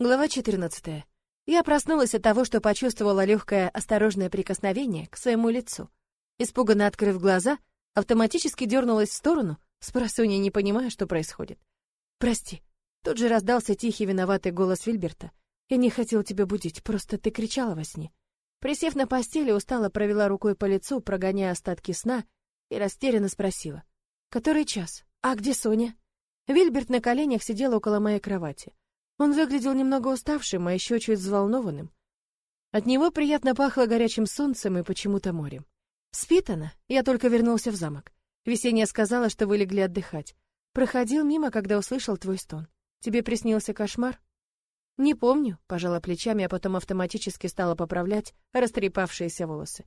Глава 14. Я проснулась от того, что почувствовала легкое осторожное прикосновение к своему лицу. Испуганно открыв глаза, автоматически дернулась в сторону, спросонья не понимая, что происходит. «Прости». Тут же раздался тихий виноватый голос Вильберта. «Я не хотел тебя будить, просто ты кричала во сне». Присев на постели, устало провела рукой по лицу, прогоняя остатки сна, и растерянно спросила. «Который час? А где Соня?» Вильберт на коленях сидел около моей кровати. Он выглядел немного уставшим, а еще чуть взволнованным. От него приятно пахло горячим солнцем и почему-то морем. Спит она, я только вернулся в замок. Весенняя сказала, что вы легли отдыхать. Проходил мимо, когда услышал твой стон. Тебе приснился кошмар? Не помню, пожала плечами, а потом автоматически стала поправлять растрепавшиеся волосы.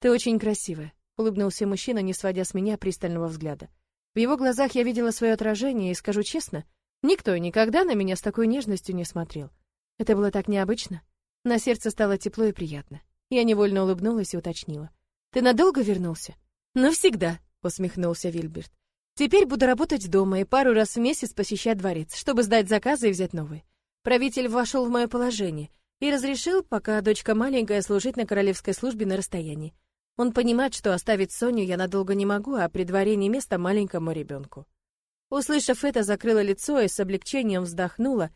Ты очень красивая, улыбнулся мужчина, не сводя с меня пристального взгляда. В его глазах я видела свое отражение, и скажу честно, Никто и никогда на меня с такой нежностью не смотрел. Это было так необычно. На сердце стало тепло и приятно. Я невольно улыбнулась и уточнила. «Ты надолго вернулся?» «Навсегда», — усмехнулся Вильберт. «Теперь буду работать дома и пару раз в месяц посещать дворец, чтобы сдать заказы и взять новые. Правитель вошел в мое положение и разрешил, пока дочка маленькая, служить на королевской службе на расстоянии. Он понимает, что оставить Соню я надолго не могу, а при дворе не место маленькому ребенку. Услышав это, закрыла лицо и с облегчением вздохнула,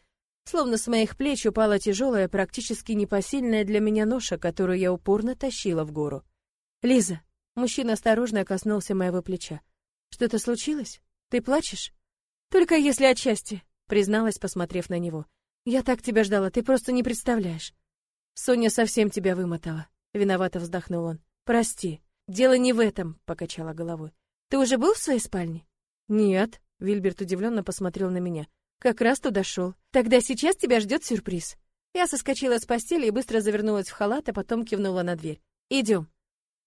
словно с моих плеч упала тяжелая, практически непосильная для меня ноша, которую я упорно тащила в гору. «Лиза!» Мужчина осторожно коснулся моего плеча. «Что-то случилось? Ты плачешь?» «Только если отчасти», — призналась, посмотрев на него. «Я так тебя ждала, ты просто не представляешь». «Соня совсем тебя вымотала», — виновато вздохнул он. «Прости, дело не в этом», — покачала головой. «Ты уже был в своей спальне?» «Нет», Вильберт удивленно посмотрел на меня. Как раз туда шел. Тогда сейчас тебя ждет сюрприз. Я соскочила с постели и быстро завернулась в халат, а потом кивнула на дверь. Идем.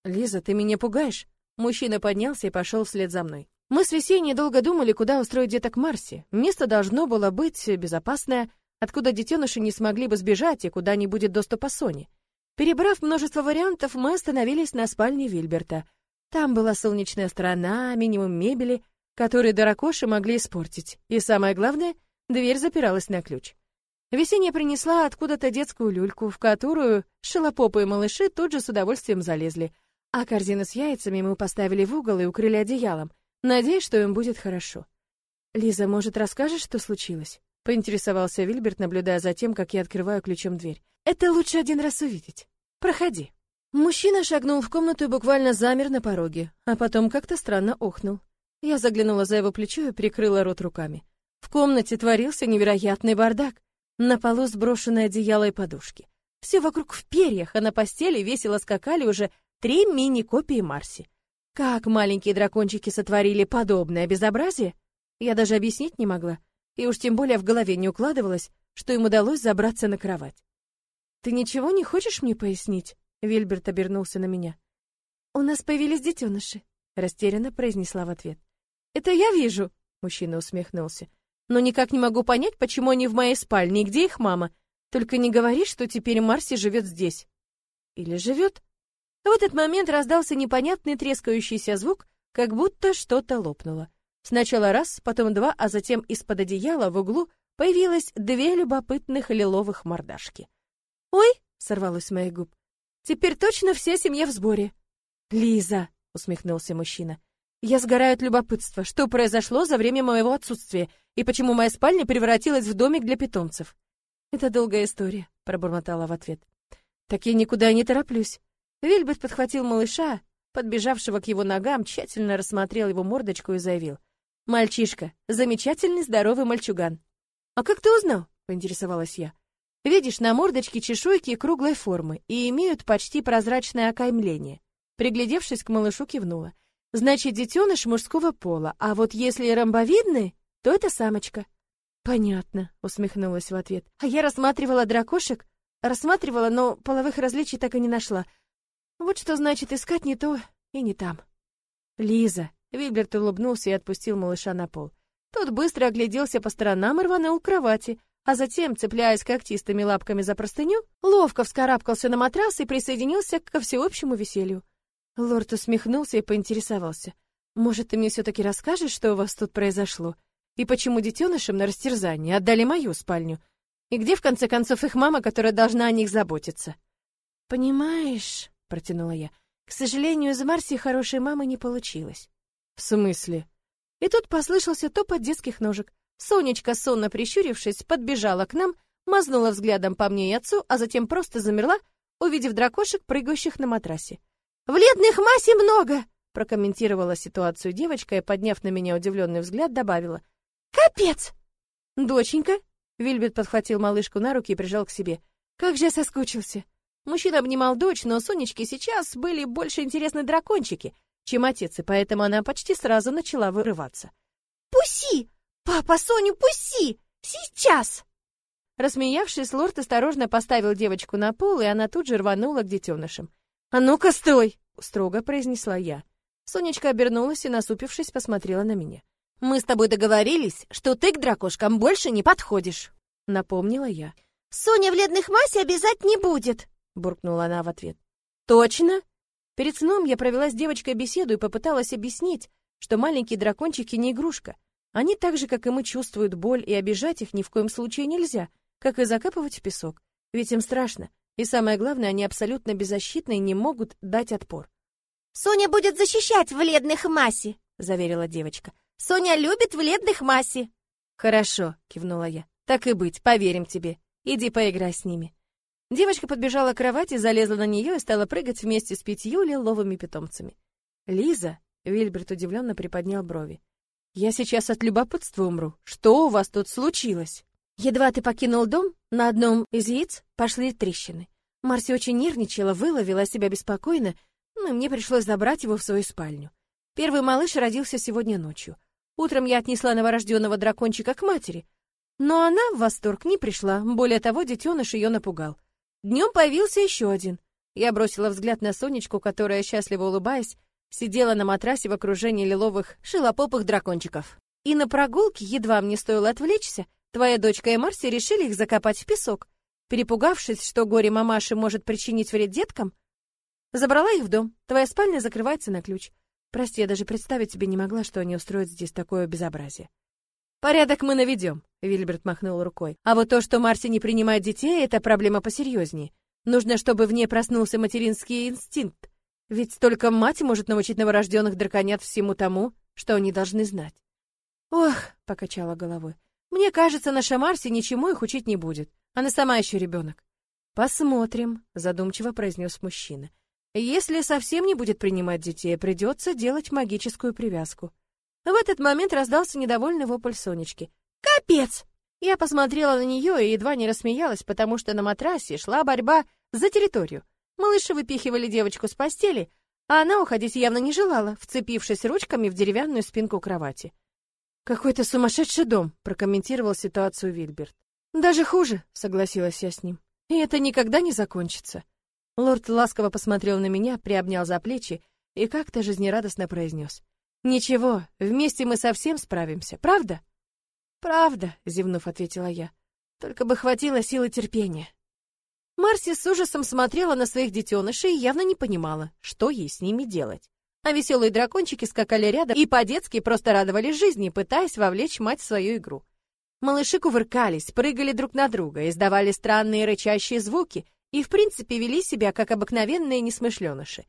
Лиза, ты меня пугаешь? Мужчина поднялся и пошел вслед за мной. Мы с Весенней долго думали, куда устроить деток Марси. Место должно было быть безопасное, откуда детеныши не смогли бы сбежать и куда не будет доступа Сони. Перебрав множество вариантов, мы остановились на спальне Вильберта. Там была солнечная сторона, минимум мебели — которые дорокоши могли испортить. И самое главное, дверь запиралась на ключ. Весенняя принесла откуда-то детскую люльку, в которую шелопопы и малыши тут же с удовольствием залезли, а корзины с яйцами мы поставили в угол и укрыли одеялом, надеясь, что им будет хорошо. «Лиза, может, расскажешь, что случилось?» — поинтересовался Вильберт, наблюдая за тем, как я открываю ключом дверь. «Это лучше один раз увидеть. Проходи». Мужчина шагнул в комнату и буквально замер на пороге, а потом как-то странно охнул. Я заглянула за его плечо и прикрыла рот руками. В комнате творился невероятный бардак. На полу сброшенное одеяло и подушки. Все вокруг в перьях, а на постели весело скакали уже три мини-копии Марси. Как маленькие дракончики сотворили подобное безобразие, я даже объяснить не могла, и уж тем более в голове не укладывалось, что им удалось забраться на кровать. «Ты ничего не хочешь мне пояснить?» Вильберт обернулся на меня. «У нас появились детеныши», — растерянно произнесла в ответ. Это я вижу, мужчина усмехнулся. Но никак не могу понять, почему они в моей спальне и где их мама. Только не говори, что теперь Марси живет здесь. Или живет? В этот момент раздался непонятный трескающийся звук, как будто что-то лопнуло. Сначала раз, потом два, а затем из-под одеяла в углу появилось две любопытных лиловых мордашки. «Ой!» — сорвалось с моих губ. «Теперь точно вся семья в сборе». «Лиза!» — усмехнулся мужчина. Я сгораю от любопытства, что произошло за время моего отсутствия и почему моя спальня превратилась в домик для питомцев. Это долгая история, пробормотала в ответ. Так я никуда не тороплюсь. Вильберт подхватил малыша, подбежавшего к его ногам, тщательно рассмотрел его мордочку и заявил: "Мальчишка, замечательный здоровый мальчуган". "А как ты узнал?" поинтересовалась я. "Видишь, на мордочке чешуйки круглой формы и имеют почти прозрачное окаймление". Приглядевшись к малышу, кивнула. Значит, детеныш мужского пола, а вот если ромбовидный, то это самочка. Понятно, усмехнулась в ответ. А я рассматривала дракошек, рассматривала, но половых различий так и не нашла. Вот что значит искать не то и не там. Лиза, Вильберт улыбнулся и отпустил малыша на пол. Тот быстро огляделся по сторонам и рванул к кровати, а затем, цепляясь когтистыми лапками за простыню, ловко вскарабкался на матрас и присоединился ко всеобщему веселью. Лорд усмехнулся и поинтересовался. «Может, ты мне все-таки расскажешь, что у вас тут произошло? И почему детенышам на растерзание отдали мою спальню? И где, в конце концов, их мама, которая должна о них заботиться? «Понимаешь», — протянула я, — «к сожалению, из Марси хорошей мамы не получилось». «В смысле?» И тут послышался топот детских ножек. Сонечка, сонно прищурившись, подбежала к нам, мазнула взглядом по мне и отцу, а затем просто замерла, увидев дракошек, прыгающих на матрасе. «Вледных массе много!» прокомментировала ситуацию девочка и, подняв на меня удивленный взгляд, добавила. «Капец!» «Доченька!» Вильбет подхватил малышку на руки и прижал к себе. «Как же я соскучился!» Мужчина обнимал дочь, но Сонечке сейчас были больше интересны дракончики, чем отец, и поэтому она почти сразу начала вырываться. «Пуси! Папа, Соню, пуси! Сейчас!» Рассмеявшись, лорд осторожно поставил девочку на пол, и она тут же рванула к детенышам. «А ну-ка, стой!» — строго произнесла я. Сонечка обернулась и, насупившись, посмотрела на меня. «Мы с тобой договорились, что ты к дракошкам больше не подходишь», — напомнила я. «Соня в ледных массе обязать не будет», — буркнула она в ответ. «Точно?» Перед сном я провела с девочкой беседу и попыталась объяснить, что маленькие дракончики не игрушка. Они так же, как и мы, чувствуют боль, и обижать их ни в коем случае нельзя, как и закапывать в песок. Ведь им страшно. И самое главное, они абсолютно беззащитны и не могут дать отпор. «Соня будет защищать в ледных массе», — заверила девочка. «Соня любит в ледных массе». «Хорошо», — кивнула я. «Так и быть, поверим тебе. Иди поиграй с ними». Девочка подбежала к кровати, залезла на нее и стала прыгать вместе с пятью лиловыми питомцами. «Лиза?» — Вильберт удивленно приподнял брови. «Я сейчас от любопытства умру. Что у вас тут случилось?» Едва ты покинул дом, на одном из яиц пошли трещины. Марси очень нервничала, выловила себя беспокойно, но мне пришлось забрать его в свою спальню. Первый малыш родился сегодня ночью. Утром я отнесла новорожденного дракончика к матери, но она в восторг не пришла, более того, детеныш ее напугал. Днем появился еще один. Я бросила взгляд на Сонечку, которая, счастливо улыбаясь, сидела на матрасе в окружении лиловых шилопопых дракончиков. И на прогулке, едва мне стоило отвлечься, твоя дочка и Марси решили их закопать в песок. Перепугавшись, что горе мамаши может причинить вред деткам, Забрала их в дом. Твоя спальня закрывается на ключ. Прости, я даже представить себе не могла, что они устроят здесь такое безобразие. Порядок мы наведем, Вильберт махнул рукой. А вот то, что Марси не принимает детей, это проблема посерьезнее. Нужно, чтобы в ней проснулся материнский инстинкт. Ведь только мать может научить новорожденных драконят всему тому, что они должны знать. Ох, покачала головой. Мне кажется, наша Марси ничему их учить не будет. Она сама еще ребенок. Посмотрим, задумчиво произнес мужчина. Если совсем не будет принимать детей, придется делать магическую привязку. В этот момент раздался недовольный вопль Сонечки. «Капец!» Я посмотрела на нее и едва не рассмеялась, потому что на матрасе шла борьба за территорию. Малыши выпихивали девочку с постели, а она уходить явно не желала, вцепившись ручками в деревянную спинку кровати. «Какой-то сумасшедший дом», — прокомментировал ситуацию Вильберт. «Даже хуже», — согласилась я с ним. «И это никогда не закончится». Лорд ласково посмотрел на меня, приобнял за плечи и как-то жизнерадостно произнес. «Ничего, вместе мы совсем справимся, правда?» «Правда», — зевнув, ответила я. «Только бы хватило силы терпения». Марси с ужасом смотрела на своих детенышей и явно не понимала, что ей с ними делать. А веселые дракончики скакали рядом и по-детски просто радовались жизни, пытаясь вовлечь мать в свою игру. Малыши кувыркались, прыгали друг на друга, издавали странные рычащие звуки и, в принципе, вели себя, как обыкновенные несмышленыши.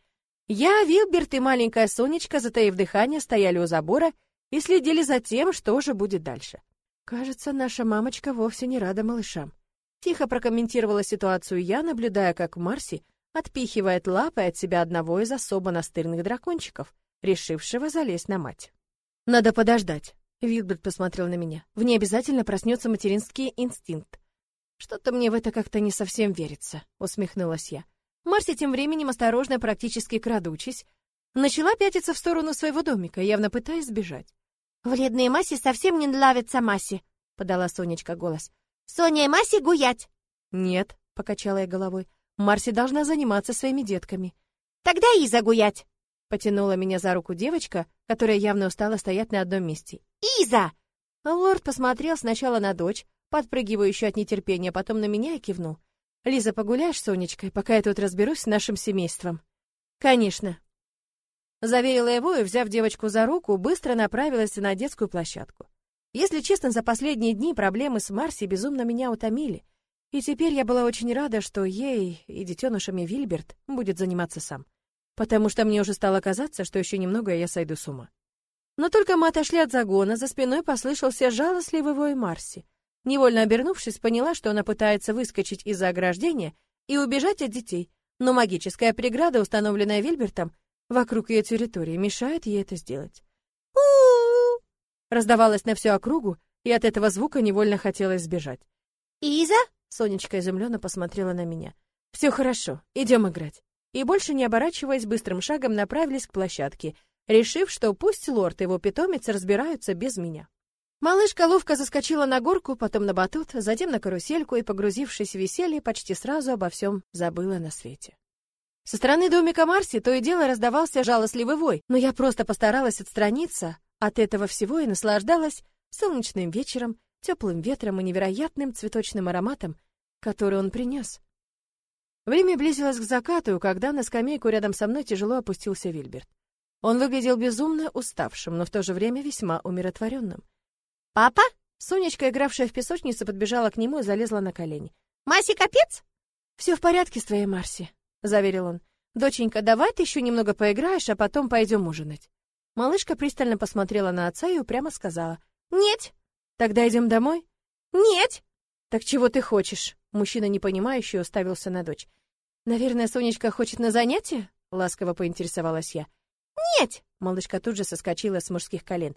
Я, Вилберт и маленькая Сонечка, затаив дыхание, стояли у забора и следили за тем, что же будет дальше. Кажется, наша мамочка вовсе не рада малышам. Тихо прокомментировала ситуацию я, наблюдая, как Марси отпихивает лапой от себя одного из особо настырных дракончиков, решившего залезть на мать. «Надо подождать», — Вилберт посмотрел на меня. «В ней обязательно проснется материнский инстинкт. Что-то мне в это как-то не совсем верится, усмехнулась я. Марси тем временем осторожно, практически крадучись, начала пятиться в сторону своего домика, явно пытаясь сбежать. «Вредные Маси совсем не нравятся Маси», — подала Сонечка голос. «Соня и Маси гулять!» «Нет», — покачала я головой, — «Марси должна заниматься своими детками». «Тогда и загулять!» — потянула меня за руку девочка, которая явно устала стоять на одном месте. «Иза!» Лорд посмотрел сначала на дочь, подпрыгивающую от нетерпения, потом на меня и кивнул. «Лиза, погуляешь с Сонечкой, пока я тут разберусь с нашим семейством?» «Конечно». Заверила его и, взяв девочку за руку, быстро направилась на детскую площадку. Если честно, за последние дни проблемы с Марси безумно меня утомили. И теперь я была очень рада, что ей и детенышами Вильберт будет заниматься сам. Потому что мне уже стало казаться, что еще немного я сойду с ума. Но только мы отошли от загона, за спиной послышался жалостливый вой Марси. Невольно обернувшись, поняла, что она пытается выскочить из-за ограждения и убежать от детей, но магическая преграда, установленная Вильбертом, вокруг ее территории, мешает ей это сделать. у раздавалось на всю округу, и от этого звука невольно хотелось сбежать. «Иза?» — Сонечка изумленно посмотрела на меня. «Все хорошо, идем играть». И больше не оборачиваясь, быстрым шагом направились к площадке, решив, что пусть лорд и его питомец разбираются без меня. Малышка ловко заскочила на горку, потом на батут, затем на карусельку и, погрузившись в веселье, почти сразу обо всем забыла на свете. Со стороны домика Марси то и дело раздавался жалостливый вой, но я просто постаралась отстраниться от этого всего и наслаждалась солнечным вечером, теплым ветром и невероятным цветочным ароматом, который он принес. Время близилось к закату, когда на скамейку рядом со мной тяжело опустился Вильберт. Он выглядел безумно уставшим, но в то же время весьма умиротворенным. «Папа?» Сонечка, игравшая в песочнице, подбежала к нему и залезла на колени. «Маси, капец?» «Все в порядке с твоей Марси», — заверил он. «Доченька, давай ты еще немного поиграешь, а потом пойдем ужинать». Малышка пристально посмотрела на отца и упрямо сказала. «Нет». «Тогда идем домой?» «Нет». «Так чего ты хочешь?» Мужчина, непонимающе, уставился на дочь. «Наверное, Сонечка хочет на занятие?» — ласково поинтересовалась я. «Нет!» — малышка тут же соскочила с мужских колен.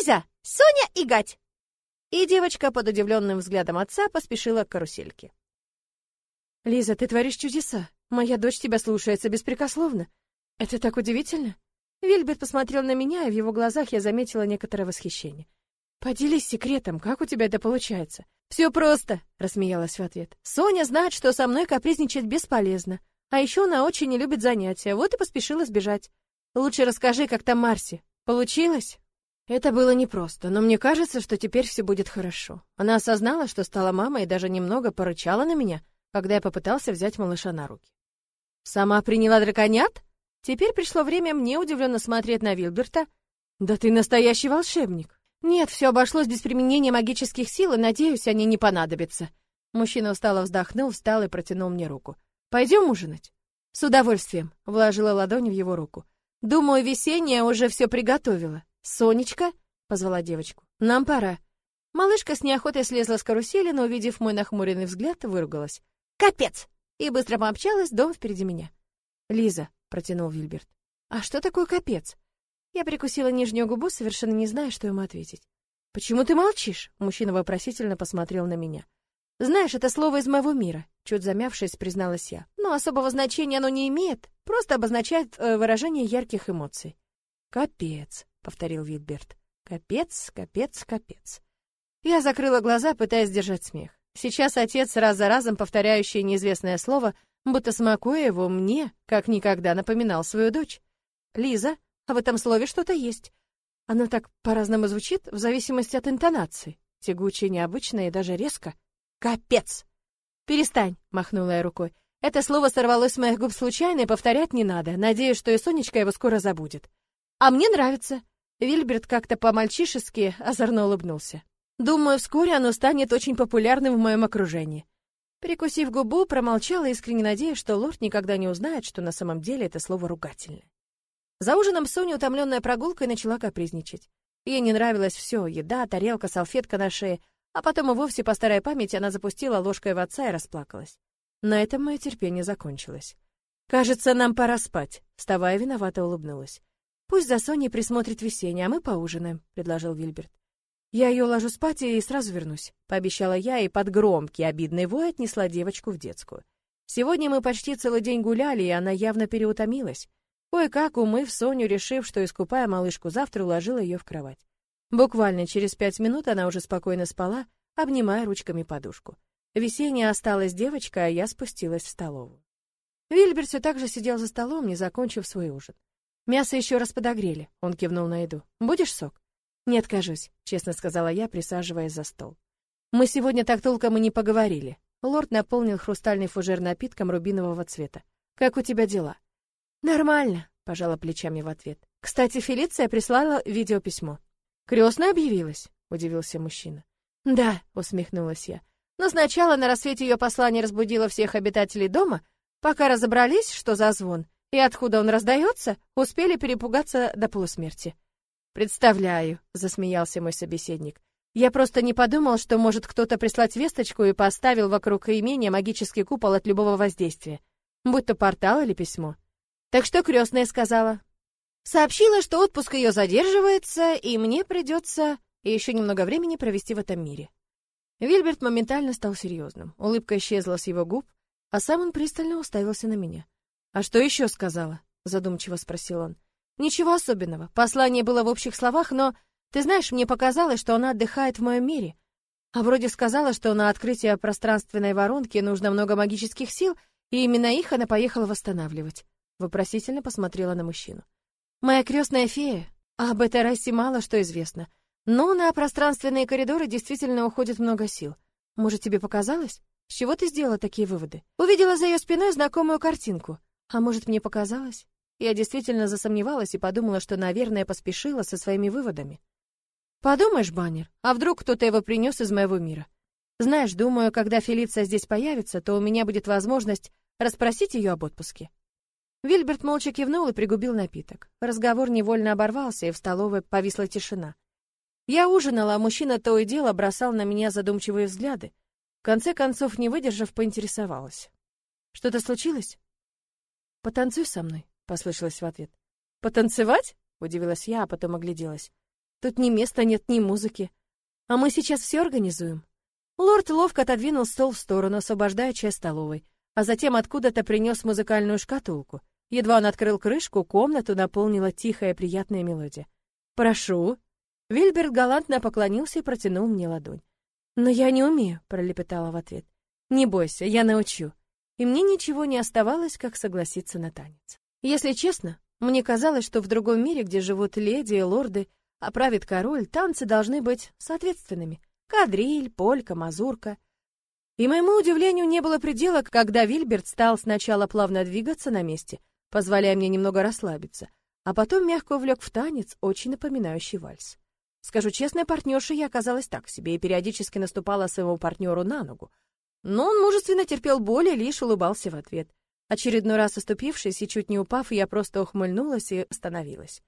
Иза, Соня и Гать!» И девочка под удивленным взглядом отца поспешила к карусельке. «Лиза, ты творишь чудеса. Моя дочь тебя слушается беспрекословно. Это так удивительно!» Вильберт посмотрел на меня, и в его глазах я заметила некоторое восхищение. «Поделись секретом, как у тебя это получается?» «Все просто», — рассмеялась в ответ. «Соня знает, что со мной капризничать бесполезно. А еще она очень не любит занятия, вот и поспешила сбежать. Лучше расскажи, как там Марси. Получилось?» Это было непросто, но мне кажется, что теперь все будет хорошо. Она осознала, что стала мамой и даже немного порычала на меня, когда я попытался взять малыша на руки. Сама приняла драконят? Теперь пришло время мне удивленно смотреть на Вилберта. Да ты настоящий волшебник. Нет, все обошлось без применения магических сил, и надеюсь, они не понадобятся. Мужчина устало вздохнул, встал и протянул мне руку. Пойдем ужинать. С удовольствием, вложила ладонь в его руку. Думаю, весенняя уже все приготовила. «Сонечка?» — позвала девочку. «Нам пора». Малышка с неохотой слезла с карусели, но, увидев мой нахмуренный взгляд, выругалась. «Капец!» И быстро помчалась, дом впереди меня. «Лиза», — протянул Вильберт. «А что такое капец?» Я прикусила нижнюю губу, совершенно не зная, что ему ответить. «Почему ты молчишь?» — мужчина вопросительно посмотрел на меня. «Знаешь, это слово из моего мира», — чуть замявшись, призналась я. «Но особого значения оно не имеет, просто обозначает э, выражение ярких эмоций». «Капец», повторил Витберт. Капец, капец, капец. Я закрыла глаза, пытаясь держать смех. Сейчас отец раз за разом повторяющий неизвестное слово, будто смакуя его мне, как никогда напоминал свою дочь. Лиза, а в этом слове что-то есть. Оно так по-разному звучит в зависимости от интонации. Тягуче, необычное и даже резко. Капец. Перестань, махнула я рукой. Это слово сорвалось с моих губ случайно, и повторять не надо. Надеюсь, что и Сонечка его скоро забудет. А мне нравится. Вильберт как-то по-мальчишески озорно улыбнулся. Думаю, вскоре оно станет очень популярным в моем окружении. Прикусив губу, промолчала, искренне надеясь, что лорд никогда не узнает, что на самом деле это слово ругательное. За ужином Соня, утомленная прогулкой, начала капризничать. Ей не нравилось все: еда, тарелка, салфетка на шее, а потом и вовсе по старой памяти она запустила ложкой в отца и расплакалась. На этом мое терпение закончилось. «Кажется, нам пора спать», — вставая, виновато улыбнулась. Пусть за Соней присмотрит весенний, а мы поужинаем, предложил Вильберт. Я ее ложу спать и сразу вернусь, пообещала я и под громкий обидный вой отнесла девочку в детскую. Сегодня мы почти целый день гуляли, и она явно переутомилась. Кое-как умыв Соню, решив, что искупая малышку завтра, уложила ее в кровать. Буквально через пять минут она уже спокойно спала, обнимая ручками подушку. Весенняя осталась девочка, а я спустилась в столовую. Вильберт все так же сидел за столом, не закончив свой ужин. Мясо еще раз подогрели. Он кивнул на еду. Будешь сок? Не откажусь, честно сказала я, присаживаясь за стол. Мы сегодня так толком и не поговорили. Лорд наполнил хрустальный фужер напитком рубинового цвета. Как у тебя дела? Нормально, пожала плечами в ответ. Кстати, Фелиция прислала видеописьмо. Крестная объявилась, удивился мужчина. Да, усмехнулась я. Но сначала на рассвете ее послание разбудило всех обитателей дома, пока разобрались, что за звон и откуда он раздается, успели перепугаться до полусмерти. Представляю, засмеялся мой собеседник. Я просто не подумал, что может кто-то прислать весточку и поставил вокруг имения магический купол от любого воздействия, будь то портал или письмо. Так что крестная сказала. Сообщила, что отпуск ее задерживается, и мне придется еще немного времени провести в этом мире. Вильберт моментально стал серьезным. Улыбка исчезла с его губ, а сам он пристально уставился на меня. «А что еще сказала?» — задумчиво спросил он. «Ничего особенного. Послание было в общих словах, но ты знаешь, мне показалось, что она отдыхает в моем мире. А вроде сказала, что на открытие пространственной воронки нужно много магических сил, и именно их она поехала восстанавливать. Вопросительно посмотрела на мужчину. Моя крестная фея. Об этой расе мало что известно. Но на пространственные коридоры действительно уходит много сил. Может, тебе показалось? С чего ты сделала такие выводы? Увидела за ее спиной знакомую картинку. А может, мне показалось? Я действительно засомневалась и подумала, что, наверное, поспешила со своими выводами. Подумаешь, баннер, а вдруг кто-то его принес из моего мира? Знаешь, думаю, когда Фелиция здесь появится, то у меня будет возможность расспросить ее об отпуске. Вильберт молча кивнул и пригубил напиток. Разговор невольно оборвался, и в столовой повисла тишина. Я ужинала, а мужчина то и дело бросал на меня задумчивые взгляды. В конце концов, не выдержав, поинтересовалась. «Что-то случилось?» «Потанцуй со мной», — послышалось в ответ. «Потанцевать?» — удивилась я, а потом огляделась. Тут ни места нет, ни музыки. А мы сейчас все организуем. Лорд ловко отодвинул стол в сторону, освобождая часть столовой, а затем откуда-то принес музыкальную шкатулку. Едва он открыл крышку, комнату наполнила тихая приятная мелодия. «Прошу». Вильберт галантно поклонился и протянул мне ладонь. «Но я не умею», — пролепетала в ответ. «Не бойся, я научу». И мне ничего не оставалось, как согласиться на танец. Если честно, мне казалось, что в другом мире, где живут леди и лорды, а правит король, танцы должны быть соответственными. Кадриль, полька, мазурка. И моему удивлению не было предела, когда Вильберт стал сначала плавно двигаться на месте, позволяя мне немного расслабиться, а потом мягко увлек в танец, очень напоминающий вальс. Скажу честно, партнершей я оказалась так себе и периодически наступала своему партнеру на ногу. Но он мужественно терпел боль и лишь улыбался в ответ. Очередной раз оступившись и чуть не упав, я просто ухмыльнулась и остановилась.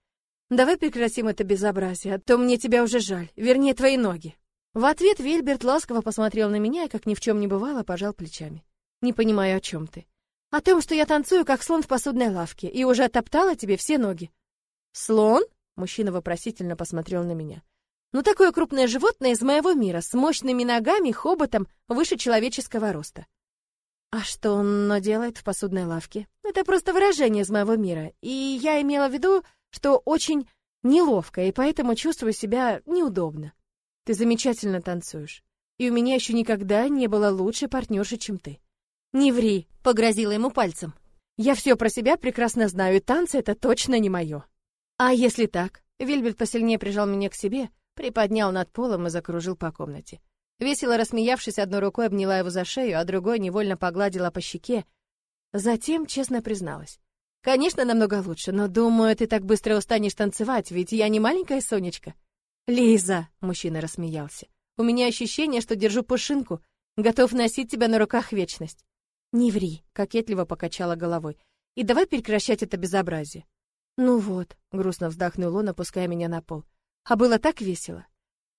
Давай прекратим это безобразие, а то мне тебя уже жаль. Вернее, твои ноги. В ответ Вильберт ласково посмотрел на меня и, как ни в чем не бывало, пожал плечами. Не понимаю, о чем ты. О том, что я танцую, как слон в посудной лавке, и уже оттоптала тебе все ноги. Слон? Мужчина вопросительно посмотрел на меня. Ну, такое крупное животное из моего мира, с мощными ногами, хоботом, выше человеческого роста. А что он делает в посудной лавке? Это просто выражение из моего мира, и я имела в виду, что очень неловко, и поэтому чувствую себя неудобно. Ты замечательно танцуешь, и у меня еще никогда не было лучшей партнерши, чем ты. Не ври, погрозила ему пальцем. Я все про себя прекрасно знаю, и танцы это точно не мое. А если так? Вильберт посильнее прижал меня к себе, приподнял над полом и закружил по комнате. Весело рассмеявшись, одной рукой обняла его за шею, а другой невольно погладила по щеке. Затем честно призналась. Конечно, намного лучше, но думаю, ты так быстро устанешь танцевать, ведь я не маленькая Сонечка. Лиза, мужчина рассмеялся. У меня ощущение, что держу пушинку, готов носить тебя на руках вечность. Не ври, кокетливо покачала головой. И давай прекращать это безобразие. Ну вот, грустно вздохнул он, опуская меня на пол. А было так весело.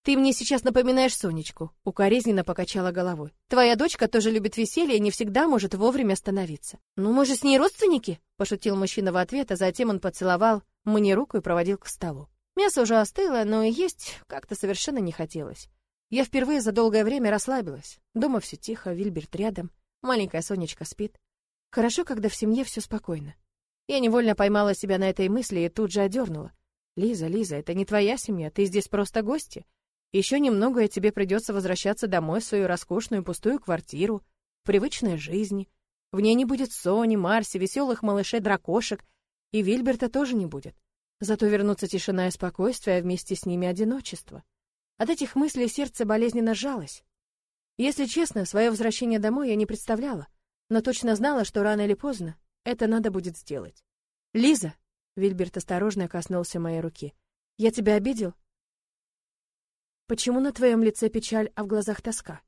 Ты мне сейчас напоминаешь Сонечку, укоризненно покачала головой. Твоя дочка тоже любит веселье и не всегда может вовремя остановиться. Ну, мы же с ней родственники, пошутил мужчина в ответ, а затем он поцеловал мне руку и проводил к столу. Мясо уже остыло, но и есть как-то совершенно не хотелось. Я впервые за долгое время расслабилась. Дома все тихо, Вильберт рядом, маленькая Сонечка спит. Хорошо, когда в семье все спокойно. Я невольно поймала себя на этой мысли и тут же одернула. Лиза, Лиза, это не твоя семья, ты здесь просто гости. Еще немного, и тебе придется возвращаться домой в свою роскошную пустую квартиру, в привычной жизни. В ней не будет Сони, Марси, веселых малышей-дракошек, и Вильберта тоже не будет. Зато вернутся тишина и спокойствие, а вместе с ними одиночество. От этих мыслей сердце болезненно сжалось. Если честно, свое возвращение домой я не представляла, но точно знала, что рано или поздно это надо будет сделать. «Лиза!» — Вильберт осторожно коснулся моей руки. «Я тебя обидел?» Почему на твоем лице печаль, а в глазах тоска?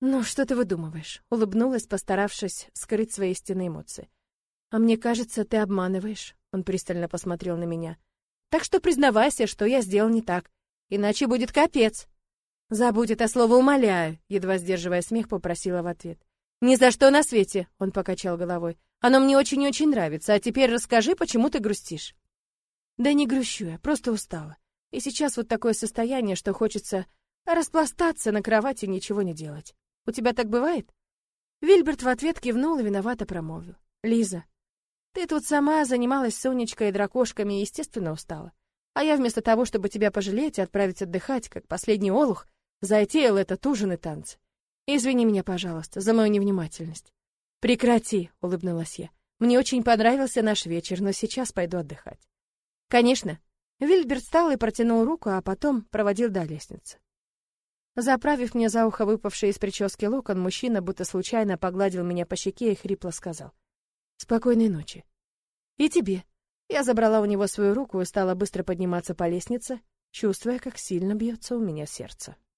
Ну, что ты выдумываешь? Улыбнулась, постаравшись скрыть свои истинные эмоции. А мне кажется, ты обманываешь. Он пристально посмотрел на меня. Так что признавайся, что я сделал не так, иначе будет капец. Забудь это слово, умоляю, едва сдерживая смех, попросила в ответ. Ни за что на свете, он покачал головой. Оно мне очень-очень нравится, а теперь расскажи, почему ты грустишь. Да не грущу я, просто устала. И сейчас вот такое состояние, что хочется распластаться на кровати и ничего не делать. У тебя так бывает? Вильберт в ответ кивнул и виновато промолвил. Лиза, ты тут сама занималась Сонечкой и дракошками и, естественно, устала. А я вместо того, чтобы тебя пожалеть и отправить отдыхать, как последний олух, затеял этот ужин и танцы. Извини меня, пожалуйста, за мою невнимательность. Прекрати, улыбнулась я. Мне очень понравился наш вечер, но сейчас пойду отдыхать. Конечно. Вильберт встал и протянул руку, а потом проводил до лестницы. Заправив мне за ухо выпавший из прически локон, мужчина будто случайно погладил меня по щеке и хрипло сказал: "Спокойной ночи". И тебе. Я забрала у него свою руку и стала быстро подниматься по лестнице, чувствуя, как сильно бьется у меня сердце.